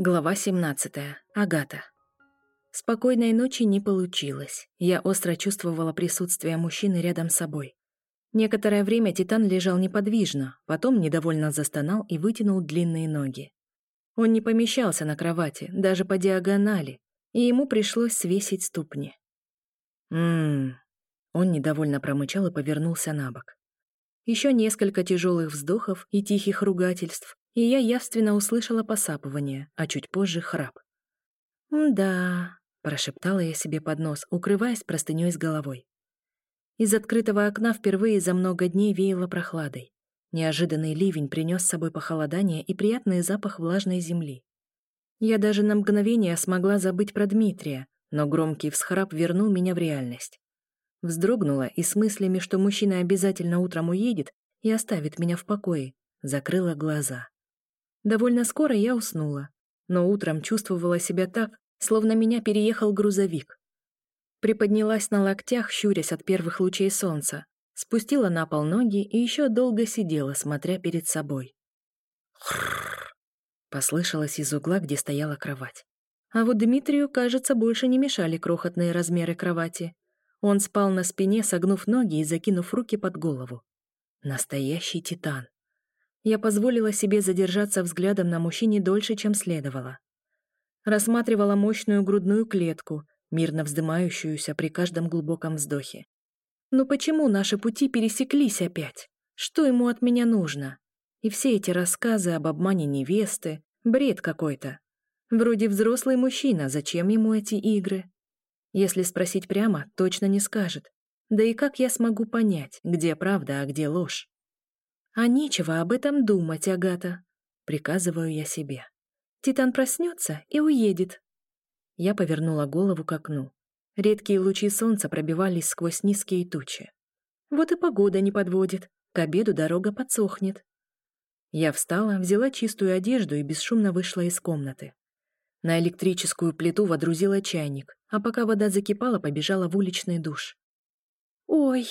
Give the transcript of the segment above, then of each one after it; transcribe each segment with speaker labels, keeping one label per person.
Speaker 1: Глава 17. Агата. Спокойной ночи не получилось. Я остро чувствовала присутствие мужчины рядом с собой. Некоторое время Титан лежал неподвижно, потом недовольно застонал и вытянул длинные ноги. Он не помещался на кровати, даже по диагонали, и ему пришлось свесить ступни. «Ммм...» Он недовольно промычал и повернулся на бок. Еще несколько тяжелых вздохов и тихих ругательств, и я явственно услышала посапывание, а чуть позже храп. «Да», — прошептала я себе под нос, укрываясь простыней с головой. Из открытого окна впервые за много дней веяло прохладой. Неожиданный ливень принес с собой похолодание и приятный запах влажной земли. Я даже на мгновение смогла забыть про Дмитрия, но громкий всхрап вернул меня в реальность. Вздрогнула и с мыслями, что мужчина обязательно утром уедет и оставит меня в покое, закрыла глаза. Довольно скоро я уснула, но утром чувствовала себя так, словно меня переехал грузовик. Приподнялась на локтях, щурясь от первых лучей солнца, спустила на пол ноги и еще долго сидела, смотря перед собой. Послышалось из угла, где стояла кровать. А вот Дмитрию, кажется, больше не мешали крохотные размеры кровати. Он спал на спине, согнув ноги и закинув руки под голову. Настоящий титан. Я позволила себе задержаться взглядом на мужчине дольше, чем следовало. Рассматривала мощную грудную клетку, мирно вздымающуюся при каждом глубоком вздохе. Но почему наши пути пересеклись опять? Что ему от меня нужно? И все эти рассказы об обмане невесты — бред какой-то. Вроде взрослый мужчина, зачем ему эти игры? Если спросить прямо, точно не скажет. Да и как я смогу понять, где правда, а где ложь? А нечего об этом думать, Агата. Приказываю я себе. Титан проснется и уедет. Я повернула голову к окну. Редкие лучи солнца пробивались сквозь низкие тучи. Вот и погода не подводит. К обеду дорога подсохнет. Я встала, взяла чистую одежду и бесшумно вышла из комнаты. На электрическую плиту водрузила чайник, а пока вода закипала, побежала в уличный душ. «Ой!»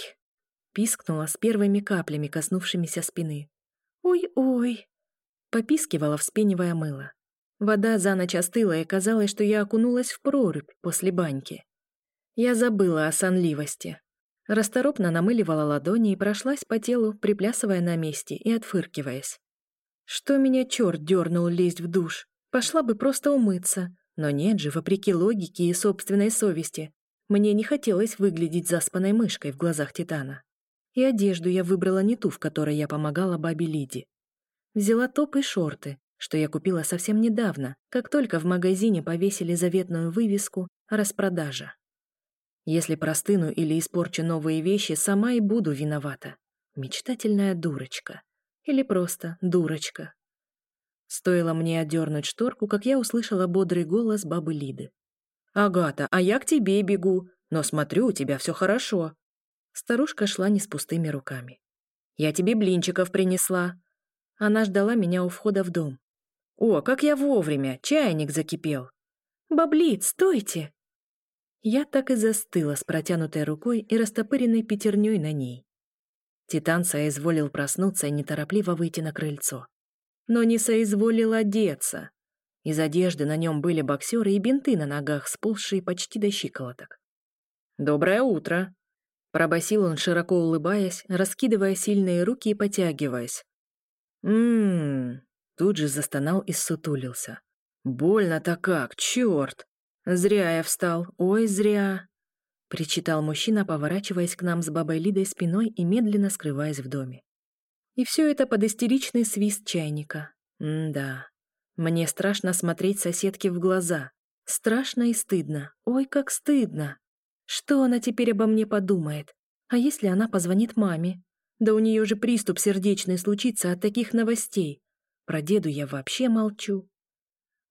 Speaker 1: Пискнула с первыми каплями, коснувшимися спины. «Ой-ой!» Попискивала, вспенивая мыло. Вода за ночь остыла, и казалось, что я окунулась в прорубь после баньки. Я забыла о сонливости. Расторопно намыливала ладони и прошлась по телу, приплясывая на месте и отфыркиваясь. Что меня черт дернул лезть в душ? Пошла бы просто умыться. Но нет же, вопреки логике и собственной совести, мне не хотелось выглядеть заспанной мышкой в глазах Титана. И одежду я выбрала не ту, в которой я помогала бабе Лиде. Взяла топ и шорты, что я купила совсем недавно, как только в магазине повесили заветную вывеску «Распродажа». Если простыну или испорчу новые вещи, сама и буду виновата. Мечтательная дурочка. Или просто дурочка. Стоило мне отдернуть шторку, как я услышала бодрый голос бабы Лиды. «Агата, а я к тебе бегу, но смотрю, у тебя все хорошо. Старушка шла не с пустыми руками. «Я тебе блинчиков принесла». Она ждала меня у входа в дом. «О, как я вовремя! Чайник закипел!» «Баблит, стойте!» Я так и застыла с протянутой рукой и растопыренной пятерней на ней. Титан соизволил проснуться и неторопливо выйти на крыльцо. Но не соизволил одеться. Из одежды на нем были боксеры и бинты на ногах, сползшие почти до щиколоток. «Доброе утро!» Пробасил он, широко улыбаясь, раскидывая сильные руки и потягиваясь. «Ммм...» Тут же застонал и сутулился. «Больно-то как, черт! Зря я встал, ой, зря!» Причитал мужчина, поворачиваясь к нам с бабой Лидой спиной и медленно скрываясь в доме. И все это под истеричный свист чайника. М-да. Мне страшно смотреть соседке в глаза. Страшно и стыдно. Ой, как стыдно. Что она теперь обо мне подумает? А если она позвонит маме? Да у нее же приступ сердечный случится от таких новостей. Про деду я вообще молчу.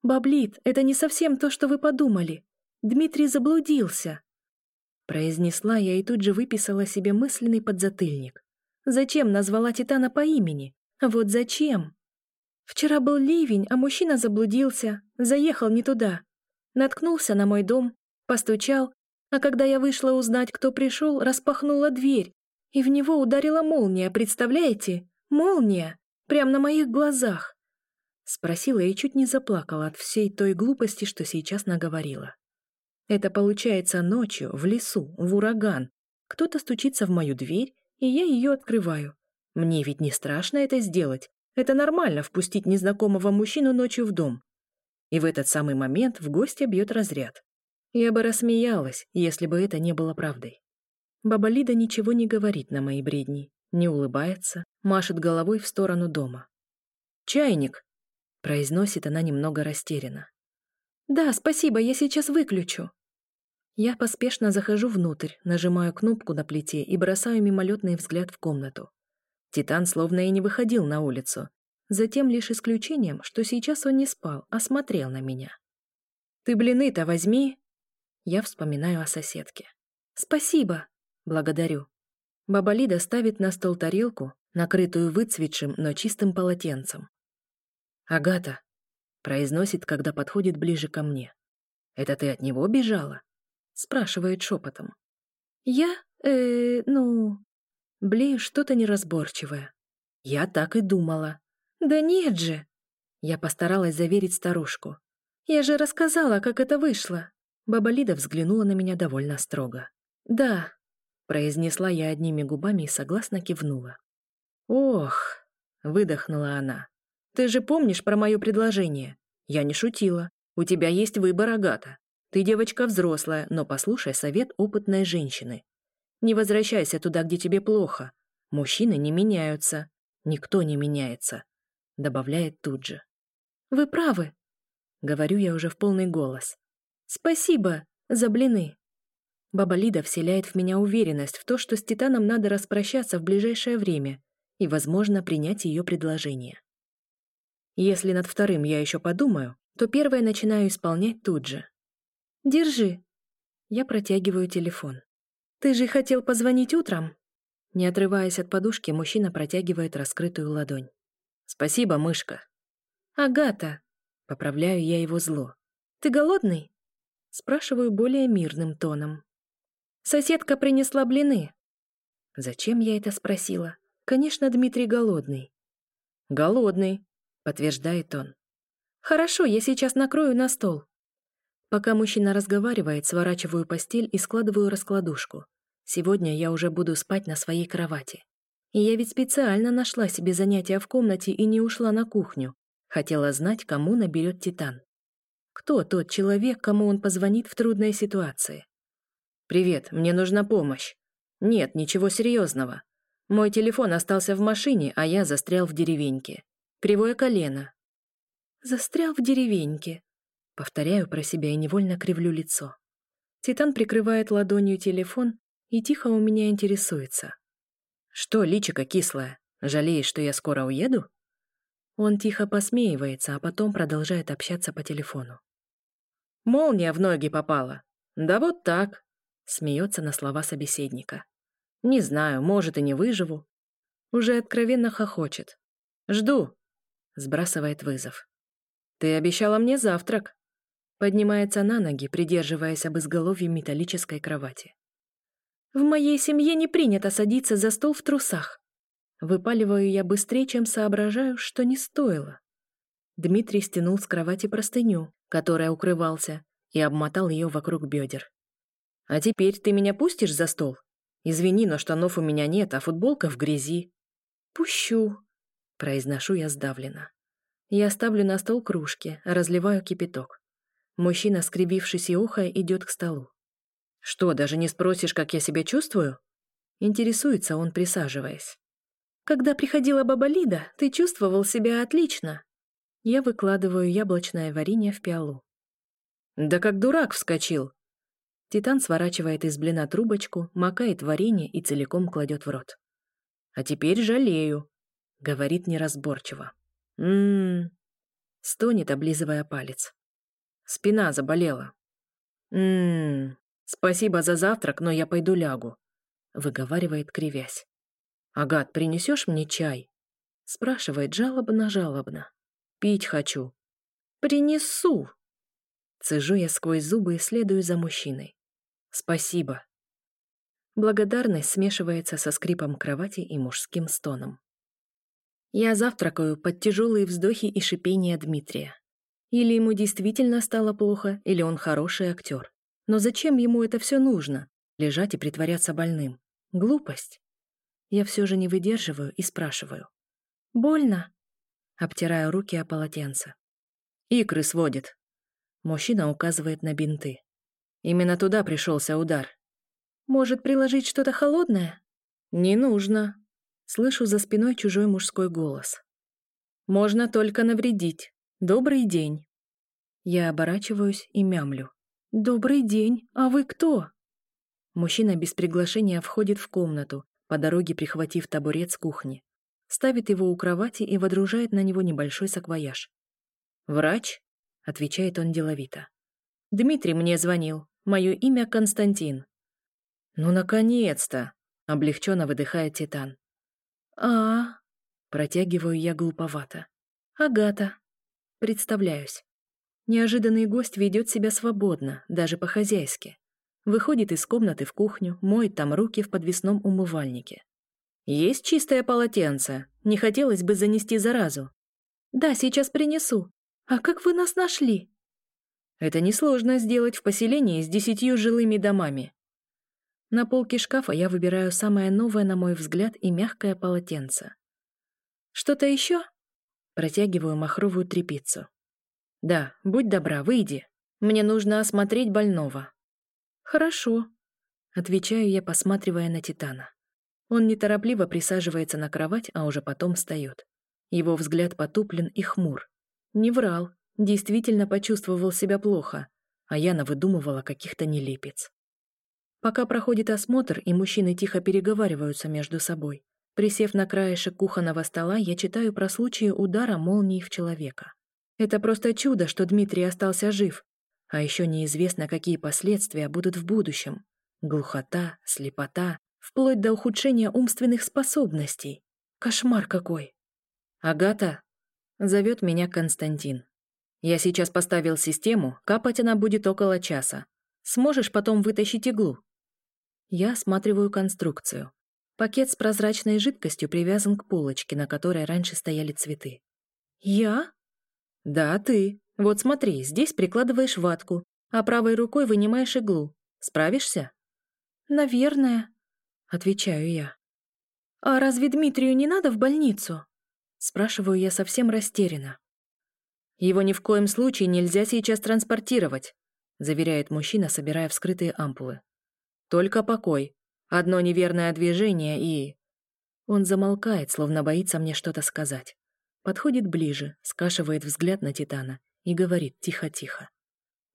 Speaker 1: «Баблит, это не совсем то, что вы подумали. Дмитрий заблудился», — произнесла я и тут же выписала себе мысленный подзатыльник. «Зачем назвала Титана по имени? Вот зачем?» Вчера был ливень, а мужчина заблудился, заехал не туда. Наткнулся на мой дом, постучал, а когда я вышла узнать, кто пришел, распахнула дверь, и в него ударила молния, представляете? Молния! Прямо на моих глазах. Спросила и чуть не заплакала от всей той глупости, что сейчас наговорила. Это получается ночью, в лесу, в ураган. Кто-то стучится в мою дверь, и я ее открываю. Мне ведь не страшно это сделать. Это нормально впустить незнакомого мужчину ночью в дом. И в этот самый момент в гостя бьет разряд. Я бы рассмеялась, если бы это не было правдой. Баба Лида ничего не говорит на мои бредни, не улыбается, машет головой в сторону дома. «Чайник!» — произносит она немного растерянно. «Да, спасибо, я сейчас выключу». Я поспешно захожу внутрь, нажимаю кнопку на плите и бросаю мимолетный взгляд в комнату. Титан словно и не выходил на улицу, затем лишь исключением, что сейчас он не спал, а смотрел на меня. «Ты блины-то возьми!» Я вспоминаю о соседке. «Спасибо!» «Благодарю». Баба Лида ставит на стол тарелку, накрытую выцветшим, но чистым полотенцем. «Агата», — произносит, когда подходит ближе ко мне. «Это ты от него бежала?» — спрашивает шепотом. «Я? э ну...» Блею что-то неразборчивое. Я так и думала. «Да нет же!» Я постаралась заверить старушку. «Я же рассказала, как это вышло!» Баба Лида взглянула на меня довольно строго. «Да», — произнесла я одними губами и согласно кивнула. «Ох», — выдохнула она, — «ты же помнишь про мое предложение? Я не шутила. У тебя есть выбор, Агата. Ты девочка взрослая, но послушай совет опытной женщины. Не возвращайся туда, где тебе плохо. Мужчины не меняются. Никто не меняется», — добавляет тут же. «Вы правы», — говорю я уже в полный голос. «Спасибо за блины». Баба Лида вселяет в меня уверенность в то, что с Титаном надо распрощаться в ближайшее время и, возможно, принять ее предложение. Если над вторым я еще подумаю, то первое начинаю исполнять тут же. «Держи». Я протягиваю телефон. «Ты же хотел позвонить утром?» Не отрываясь от подушки, мужчина протягивает раскрытую ладонь. «Спасибо, мышка». «Агата!» Поправляю я его зло. «Ты голодный?» Спрашиваю более мирным тоном. Соседка принесла блины. Зачем я это спросила? Конечно, Дмитрий голодный. Голодный, подтверждает он. Хорошо, я сейчас накрою на стол. Пока мужчина разговаривает, сворачиваю постель и складываю раскладушку. Сегодня я уже буду спать на своей кровати. И я ведь специально нашла себе занятия в комнате и не ушла на кухню. Хотела знать, кому наберет Титан. Кто тот человек, кому он позвонит в трудной ситуации? «Привет, мне нужна помощь». «Нет, ничего серьезного. Мой телефон остался в машине, а я застрял в деревеньке. Кривое колено». «Застрял в деревеньке». Повторяю про себя и невольно кривлю лицо. Титан прикрывает ладонью телефон и тихо у меня интересуется. «Что, личико кислое? Жалеешь, что я скоро уеду?» Он тихо посмеивается, а потом продолжает общаться по телефону. Молния в ноги попала. Да вот так. Смеется на слова собеседника. Не знаю, может и не выживу. Уже откровенно хохочет. Жду. Сбрасывает вызов. Ты обещала мне завтрак. Поднимается на ноги, придерживаясь об изголовье металлической кровати. В моей семье не принято садиться за стол в трусах. Выпаливаю я быстрее, чем соображаю, что не стоило. Дмитрий стянул с кровати простыню, которая укрывался, и обмотал ее вокруг бедер. «А теперь ты меня пустишь за стол? Извини, но штанов у меня нет, а футболка в грязи». «Пущу», — произношу я сдавленно. Я ставлю на стол кружки, разливаю кипяток. Мужчина, скривившись и ухая, идет к столу. «Что, даже не спросишь, как я себя чувствую?» Интересуется он, присаживаясь. «Когда приходила баба Лида, ты чувствовал себя отлично», я выкладываю яблочное варенье в пиалу. «Да как дурак вскочил!» Титан сворачивает из блина трубочку, макает варенье и целиком кладет в рот. «А теперь жалею», — говорит неразборчиво. «М-м-м», стонет, облизывая палец. Спина заболела. «М-м-м, спасибо за завтрак, но я пойду лягу», — выговаривает, кривясь. «Агат, принесешь мне чай?» — спрашивает жалобно-жалобно. Пить хочу. Принесу. Цежу я сквозь зубы и следую за мужчиной. Спасибо. Благодарность смешивается со скрипом кровати и мужским стоном. Я завтракаю под тяжелые вздохи и шипения Дмитрия. Или ему действительно стало плохо, или он хороший актер. Но зачем ему это все нужно? Лежать и притворяться больным. Глупость. Я все же не выдерживаю и спрашиваю. «Больно?» Обтираю руки о полотенце. «Икры сводит». Мужчина указывает на бинты. Именно туда пришелся удар. «Может, приложить что-то холодное?» «Не нужно». Слышу за спиной чужой мужской голос. «Можно только навредить. Добрый день». Я оборачиваюсь и мямлю. «Добрый день. А вы кто?» Мужчина без приглашения входит в комнату, по дороге прихватив табурет с кухни. Ставит его у кровати и водружает на него небольшой саквояж. «Врач?» — отвечает он деловито. «Дмитрий мне звонил. Мое имя Константин». «Ну, наконец-то!» — облегченно выдыхает Титан. а, -а, протягиваю я глуповато. «Агата». Представляюсь. Неожиданный гость ведет себя свободно, даже по-хозяйски. Выходит из комнаты в кухню, моет там руки в подвесном умывальнике. «Есть чистое полотенце? Не хотелось бы занести заразу». «Да, сейчас принесу. А как вы нас нашли?» «Это несложно сделать в поселении с десятью жилыми домами». На полке шкафа я выбираю самое новое, на мой взгляд, и мягкое полотенце. «Что-то еще?» Протягиваю махровую тряпицу. «Да, будь добра, выйди. Мне нужно осмотреть больного». «Хорошо», — отвечаю я, посматривая на Титана. Он неторопливо присаживается на кровать, а уже потом встает. Его взгляд потуплен и хмур. Не врал, действительно почувствовал себя плохо, а я навыдумывала каких-то нелепец. Пока проходит осмотр, и мужчины тихо переговариваются между собой, присев на краешек кухонного стола, я читаю про случаи удара молнии в человека. Это просто чудо, что Дмитрий остался жив. А еще неизвестно, какие последствия будут в будущем. Глухота, слепота, вплоть до ухудшения умственных способностей. Кошмар какой. Агата, зовет меня Константин. Я сейчас поставил систему, капать она будет около часа. Сможешь потом вытащить иглу? Я осматриваю конструкцию. Пакет с прозрачной жидкостью привязан к полочке, на которой раньше стояли цветы. «Я?» «Да, ты. Вот смотри, здесь прикладываешь ватку, а правой рукой вынимаешь иглу. Справишься?»
Speaker 2: «Наверное», — отвечаю я. «А разве Дмитрию не надо в больницу?» Спрашиваю я совсем растерянно.
Speaker 1: «Его ни в коем случае нельзя сейчас транспортировать», заверяет мужчина, собирая вскрытые ампулы. «Только покой. Одно неверное движение и...» Он замолкает, словно боится мне что-то сказать. Подходит ближе, скашивает взгляд на Титана и говорит тихо-тихо.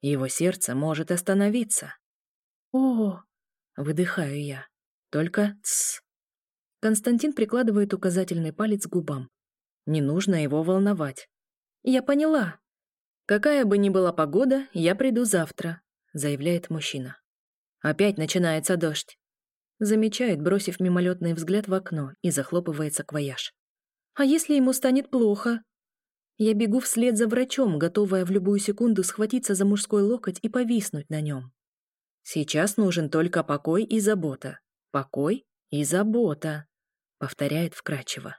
Speaker 1: Его сердце может остановиться.
Speaker 2: О,
Speaker 1: выдыхаю я. Только тс. Константин прикладывает указательный палец к губам. Не нужно его волновать. Я поняла. Какая бы ни была погода, я приду завтра, заявляет мужчина. Опять начинается дождь. Замечает, бросив мимолетный взгляд в окно и захлопывается квояж. А если ему станет плохо? Я бегу вслед за врачом, готовая в любую секунду схватиться за мужской локоть и повиснуть на нем. Сейчас нужен только покой и забота. Покой и забота, повторяет вкрадчиво.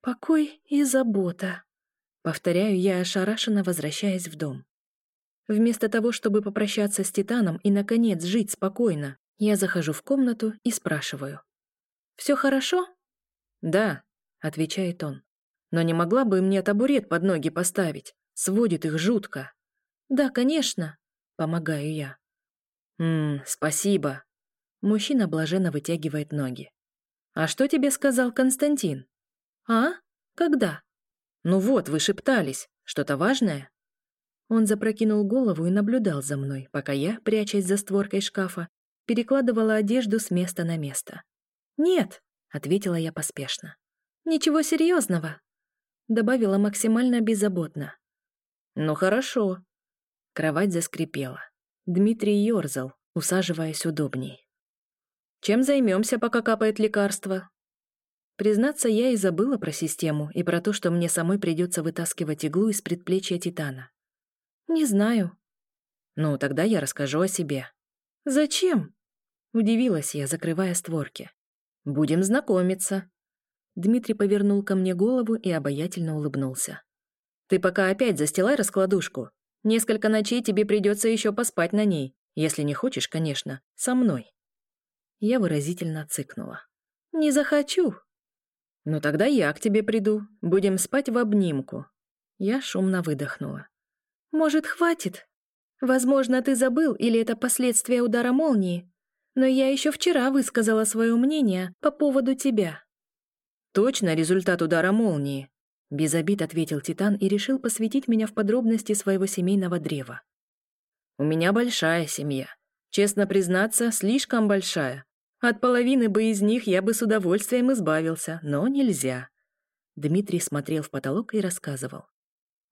Speaker 2: Покой и забота.
Speaker 1: Повторяю я ошарашенно, возвращаясь в дом. Вместо того, чтобы попрощаться с Титаном и, наконец, жить спокойно, я захожу в комнату и спрашиваю. «Все хорошо?» «Да», — отвечает он. «Но не могла бы мне табурет под ноги поставить? Сводит их жутко».
Speaker 2: «Да, конечно», — помогаю я.
Speaker 1: «Ммм, спасибо». Мужчина блаженно вытягивает ноги. «А что тебе сказал Константин?»
Speaker 2: «А? Когда?»
Speaker 1: «Ну вот, вы шептались. Что-то важное?» Он запрокинул голову и наблюдал за мной, пока я, прячась за створкой шкафа, перекладывала одежду с места на место.
Speaker 2: «Нет», —
Speaker 1: ответила я поспешно.
Speaker 2: Ничего серьезного, добавила максимально беззаботно.
Speaker 1: Ну хорошо. Кровать заскрипела. Дмитрий ерзал, усаживаясь удобней. Чем займемся, пока капает лекарство? Признаться, я и забыла про систему и про то, что мне самой придется вытаскивать иглу из предплечья Титана.
Speaker 2: Не знаю.
Speaker 1: Ну, тогда я расскажу о себе.
Speaker 2: Зачем?
Speaker 1: Удивилась я, закрывая створки. Будем знакомиться. Дмитрий повернул ко мне голову и обаятельно улыбнулся. «Ты пока опять застилай раскладушку. Несколько ночей тебе придется еще поспать на ней, если не хочешь, конечно, со мной». Я выразительно цыкнула. «Не захочу». «Ну тогда я к тебе приду. Будем спать в обнимку». Я шумно выдохнула. «Может, хватит? Возможно, ты забыл, или это последствия удара молнии, но я еще вчера высказала свое мнение по поводу тебя». «Точно результат удара молнии?» Без обид ответил Титан и решил посвятить меня в подробности своего семейного древа. «У меня большая семья. Честно признаться, слишком большая. От половины бы из них я бы с удовольствием избавился, но нельзя». Дмитрий смотрел в потолок и рассказывал.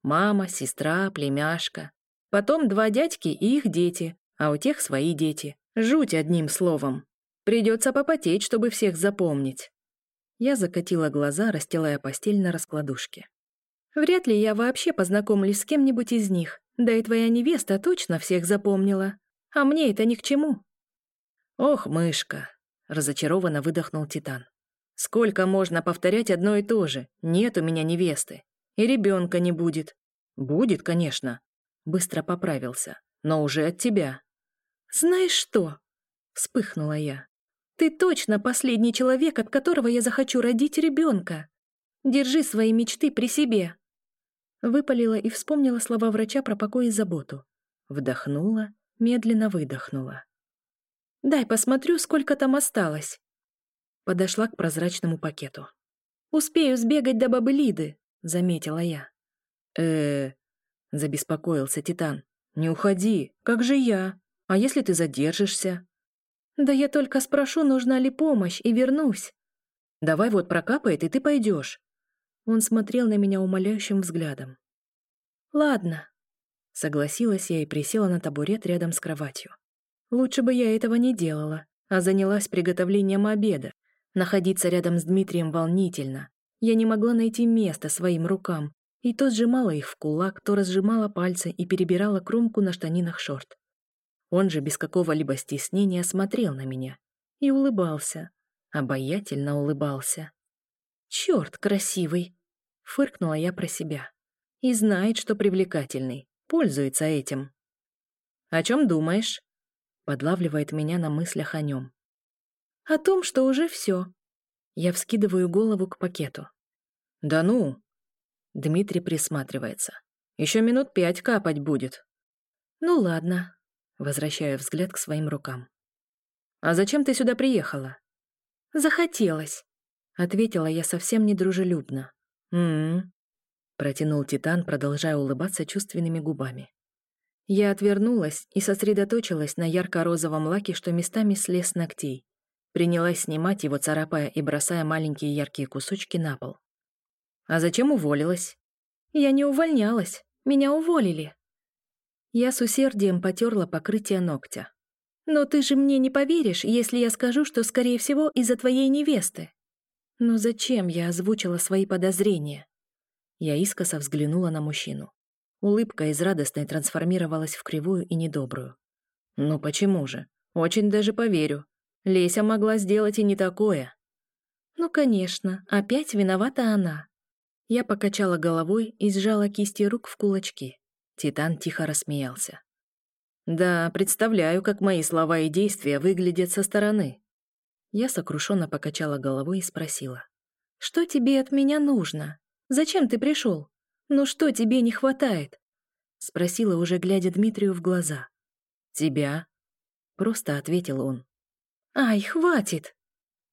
Speaker 1: «Мама, сестра, племяшка. Потом два дядьки и их дети, а у тех свои дети. Жуть одним словом. Придется попотеть, чтобы всех запомнить. Я закатила глаза, расстилая постель на раскладушке. Вряд ли я вообще познакомлюсь с кем-нибудь из них. Да и твоя невеста точно всех запомнила. А мне это ни к чему. Ох, мышка, разочарованно выдохнул Титан. Сколько можно повторять одно и то же? Нет у меня невесты. И ребенка не будет. Будет, конечно. Быстро поправился. Но уже от тебя. «Знаешь что?» — вспыхнула я. «Ты точно последний человек, от которого я захочу родить ребенка. Держи свои мечты при себе». Выпалила и вспомнила слова врача про покой и заботу. Вдохнула, медленно выдохнула. «Дай посмотрю, сколько там осталось». Подошла к прозрачному пакету. «Успею сбегать до бабы Лиды», — заметила я. э забеспокоился Титан. «Не уходи, как же я?» А если ты задержишься? Да я только спрошу, нужна ли помощь, и вернусь. Давай вот прокапает, и ты пойдешь. Он смотрел на меня умоляющим взглядом. Ладно. Согласилась я и присела на табурет рядом с кроватью. Лучше бы я этого не делала, а занялась приготовлением обеда. Находиться рядом с Дмитрием волнительно. Я не могла найти место своим рукам, и то сжимала их в кулак, то разжимала пальцы и перебирала кромку на штанинах шорт. Он же без какого-либо стеснения смотрел на меня и улыбался, обаятельно улыбался. «Черт, красивый!» — фыркнула я про себя. «И знает, что привлекательный, пользуется этим». «О чем думаешь?» — подлавливает меня на мыслях о нем. «О том, что уже все. Я вскидываю голову к пакету. «Да ну!» Дмитрий присматривается. «Еще минут пять капать будет». «Ну ладно, Возвращаю взгляд к своим рукам. «А зачем ты сюда приехала?» «Захотелось», — ответила я совсем недружелюбно. «М-м-м», протянул Титан, продолжая улыбаться чувственными губами. Я отвернулась и сосредоточилась на ярко-розовом лаке, что местами слез с ногтей. Принялась снимать его, царапая и бросая маленькие яркие кусочки на пол. «А зачем уволилась?» «Я не увольнялась. Меня уволили», я с усердием потерла покрытие ногтя. «Но ты же мне не поверишь, если я скажу, что, скорее всего, из-за твоей невесты». Но зачем я озвучила свои подозрения? Я искоса взглянула на мужчину. Улыбка из радостной трансформировалась в кривую и недобрую. «Ну почему же? Очень даже поверю. Леся могла сделать и не такое». «Ну, конечно, опять виновата она». Я покачала головой и сжала кисти рук в кулачки. Титан тихо рассмеялся. «Да, представляю, как мои слова и действия выглядят со стороны». Я сокрушенно покачала головой и спросила. «Что тебе от меня нужно? Зачем ты пришел? Ну что тебе не хватает?» Спросила, уже глядя Дмитрию в глаза. «Тебя?» Просто ответил он. «Ай, хватит!»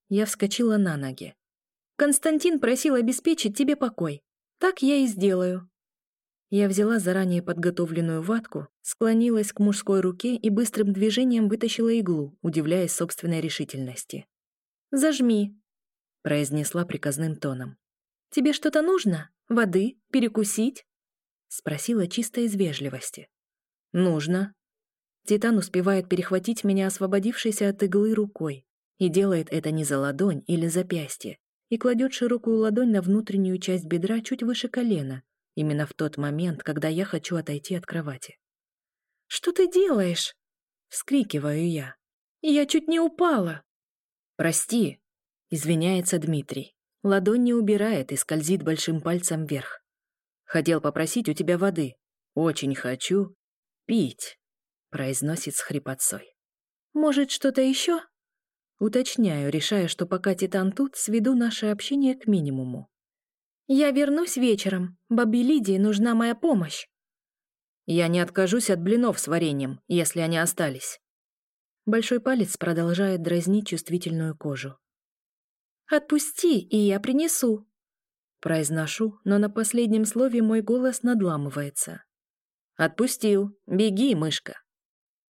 Speaker 1: Я вскочила на ноги. «Константин просил обеспечить тебе покой. Так я и сделаю. Я взяла заранее подготовленную ватку, склонилась к мужской руке и быстрым движением вытащила иглу, удивляясь собственной решительности. «Зажми», — произнесла приказным тоном. «Тебе что-то нужно? Воды? Перекусить?» — спросила чисто из вежливости. «Нужно». Титан успевает перехватить меня освободившейся от иглы рукой и делает это не за ладонь или запястье, и кладет широкую ладонь на внутреннюю часть бедра чуть выше колена, Именно в тот момент, когда я хочу отойти от кровати. «Что ты делаешь?» — вскрикиваю я. «Я чуть не упала!» «Прости!» — извиняется Дмитрий. Ладонь не убирает и скользит большим пальцем вверх. Хотел попросить у тебя воды. Очень хочу пить, произносит с хрипотцой.
Speaker 2: Может, что-то еще?
Speaker 1: Уточняю, решая, что пока Титан тут, сведу наше общение к минимуму.
Speaker 2: Я вернусь вечером. Бабе Лидии нужна моя помощь.
Speaker 1: Я не откажусь от блинов с вареньем, если они остались. Большой палец продолжает дразнить чувствительную кожу.
Speaker 2: «Отпусти, и я принесу»,
Speaker 1: Произношу, но на последнем слове мой голос надламывается. «Отпустил. Беги, мышка».